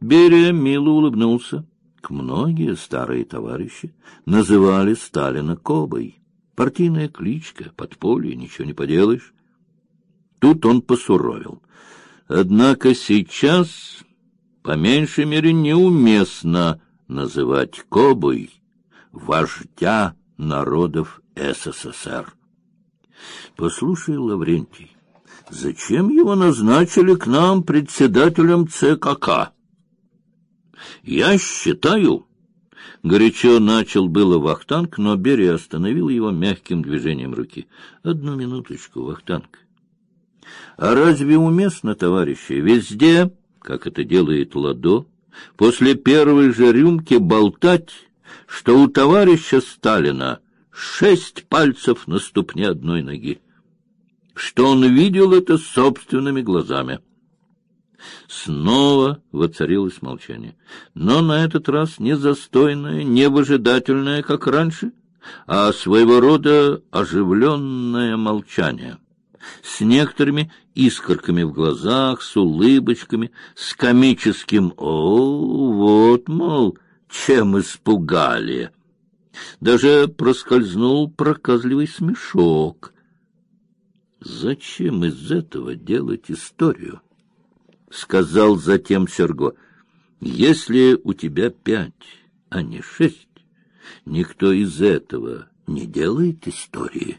Берия мило улыбнулся. К многие старые товарищи называли Сталина Кобой. Партийная кличка, подполье, ничего не поделаешь. Тут он посуровил. Однако сейчас, по меньшей мере, неуместно называть Кобой вождя народов СССР. Послушай, Лаврентий, зачем его назначили к нам председателем ЦКК? Я считаю, горячо начал было Вахтанг, но Берия остановил его мягким движением руки. Одну минуточку, Вахтанг. А разве уместно, товарищи, везде, как это делает Ладо, после первой же рюмки болтать, что у товарища Сталина шесть пальцев на ступне одной ноги, что он видел это собственными глазами. Снова воцарилось молчание, но на этот раз не застойное, не выжидательное, как раньше, а своего рода оживленное молчание с некоторыми искорками в глазах, с улыбочками, с комическим «О, вот, мол, чем испугали!» Даже проскользнул проказливый смешок. «Зачем из этого делать историю?» — сказал затем Серго. «Если у тебя пять, а не шесть, никто из этого не делает истории».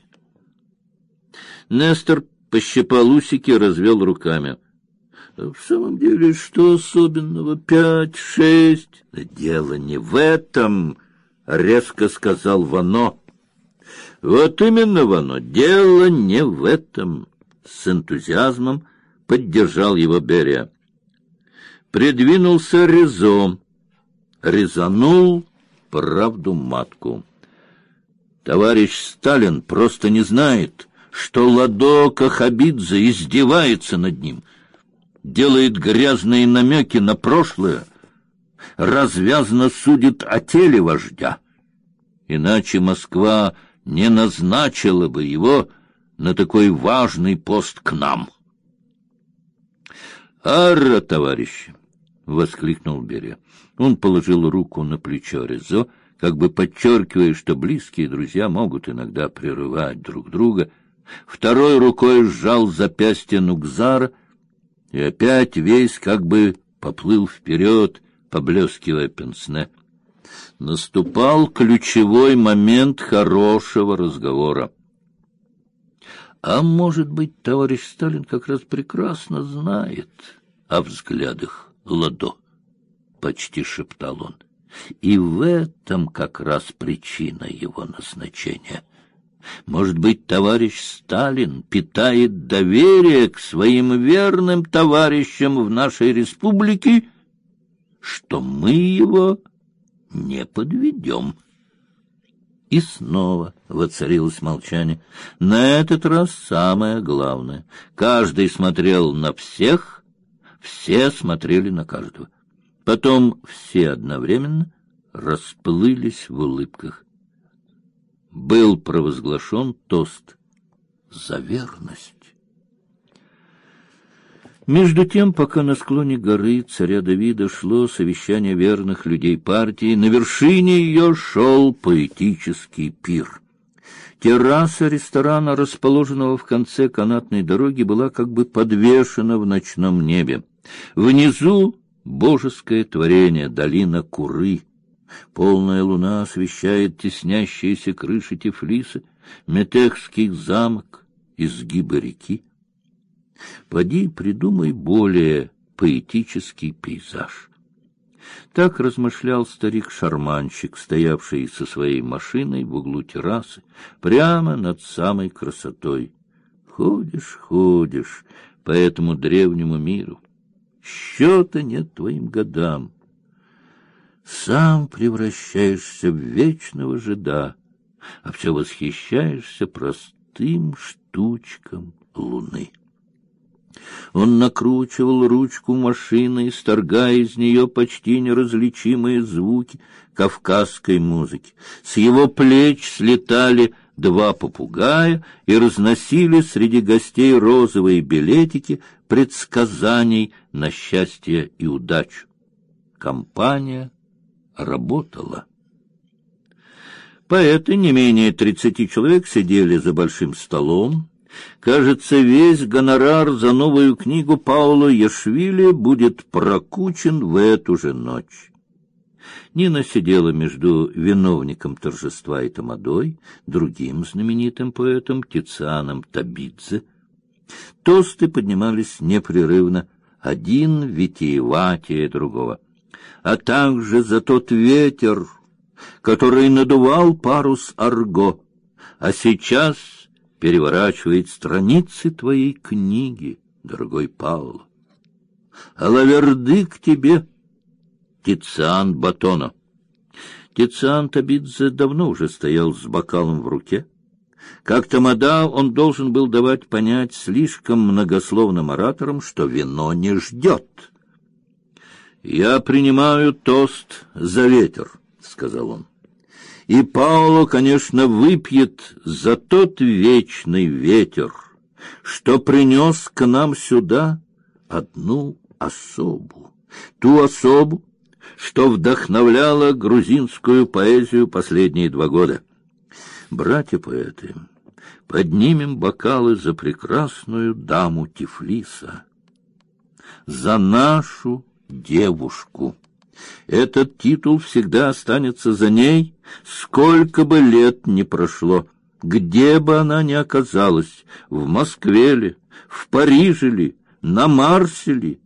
Нестор пощипал усики, развел руками. В самом деле, что особенного? Пять, шесть? Дело не в этом, резко сказал Вано. Вот именно, Вано, дело не в этом. С энтузиазмом поддержал его Берия. Придвинулся Резо, резанул правду матку. Товарищ Сталин просто не знает, что Ладо Кахабидзе издевается над ним, делает грязные намеки на прошлое, развязно судит о теле вождя. Иначе Москва не назначила бы его на такой важный пост к нам. «Ара, товарищи!» — воскликнул Берия. Он положил руку на плечо Резо, как бы подчеркивая, что близкие друзья могут иногда прерывать друг друга — второй рукой сжал запястье Нукзара и опять весь как бы поплыл вперед, поблескивая пенсне. Наступал ключевой момент хорошего разговора. А может быть, товарищ Сталин как раз прекрасно знает о взглядах Ладо, почти шептал он. И в этом как раз причина его назначения — может быть, товарищ Сталин питает доверие к своим верным товарищам в нашей республике, что мы его не подведем. И снова воцарилось молчание. На этот раз самое главное. Каждый смотрел на всех, все смотрели на каждого. Потом все одновременно расплылись в улыбках был провозглашен тост за верность. Между тем, пока на склоне горы царя Давида шло совещание верных людей партии, на вершине ее шел поэтический пир. Терраса ресторана, расположенного в конце канатной дороги, была как бы подвешена в ночном небе. Внизу божеское творение, долина Куры — Полная луна освещает теснящиеся крыши Тифлиса, Метехский замок, изгибы реки. Поди придумай более поэтический пейзаж. Так размышлял старик-шарманщик, стоявший со своей машиной в углу террасы, прямо над самой красотой. Ходишь, ходишь по этому древнему миру. Счета нет твоим годам сам превращаешься в вечного жида, а все восхищаешься простым штучкам луны. Он накручивал ручку машины, исторгая из нее почти неразличимые звуки кавказской музыки. С его плеч слетали два попугая и разносили среди гостей розовые билетики предсказаний на счастье и удачу. компания работала. Поэты, не менее тридцати человек, сидели за большим столом. Кажется, весь гонорар за новую книгу Паула Яшвили будет прокучен в эту же ночь. Нина сидела между виновником торжества и Тамадой, другим знаменитым поэтом Тицианом Табидзе. Тосты поднимались непрерывно, один витиеватее другого, а также за тот ветер, который надувал парус Арго, а сейчас переворачивает страницы твоей книги, дорогой Пауло. Алаверды к тебе, Тициан Батона. Тициан Табидзе давно уже стоял с бокалом в руке. Как тамада он должен был давать понять слишком многословным ораторам, что вино не ждет. «Я принимаю тост за ветер», — сказал он. «И Пауло, конечно, выпьет за тот вечный ветер, что принес к нам сюда одну особу, ту особу, что вдохновляла грузинскую поэзию последние два года. Братья-поэты, поднимем бокалы за прекрасную даму Тифлиса, за нашу девушку. Этот титул всегда останется за ней, сколько бы лет ни прошло, где бы она ни оказалась, в Москве ли, в Париже ли, на Марсе ли,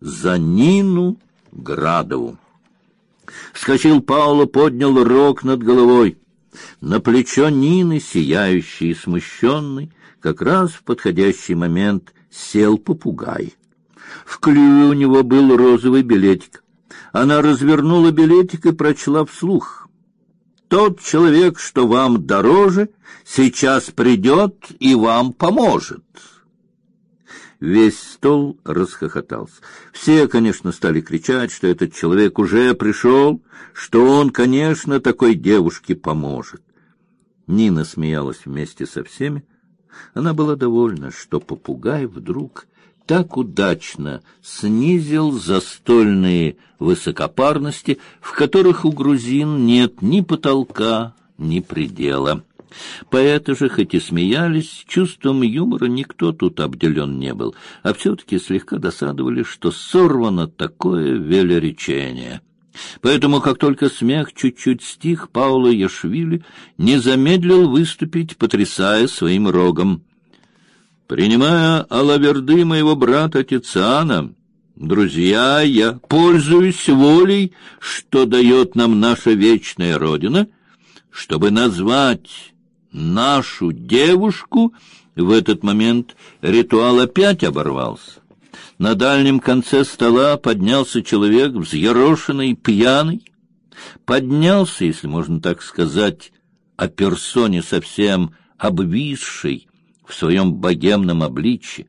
за Нину Градову. Вскочил Пауло, поднял рог над головой. На плечо Нины, сияющий и смущенный, как раз в подходящий момент сел попугай. В клюве у него был розовый билетик. Она развернула билетик и прочла вслух. «Тот человек, что вам дороже, сейчас придет и вам поможет». Весь стол расхохотался. Все, конечно, стали кричать, что этот человек уже пришел, что он, конечно, такой девушке поможет. Нина смеялась вместе со всеми. Она была довольна, что попугай вдруг так удачно снизил застольные высокопарности, в которых у грузин нет ни потолка, ни предела. Поэты же, хоть и смеялись, чувством юмора никто тут обделен не был, а все-таки слегка досадовали, что сорвано такое велеречение. Поэтому, как только смех чуть-чуть стих, Паула Яшвили не замедлил выступить, потрясая своим рогом. «Принимая алаверды моего брата Тициана, друзья, я пользуюсь волей, что дает нам наша вечная Родина, чтобы назвать нашу девушку, в этот момент ритуал опять оборвался. На дальнем конце стола поднялся человек, взъерошенный, пьяный. Поднялся, если можно так сказать, о персоне совсем обвисшей в своем богемном обличье.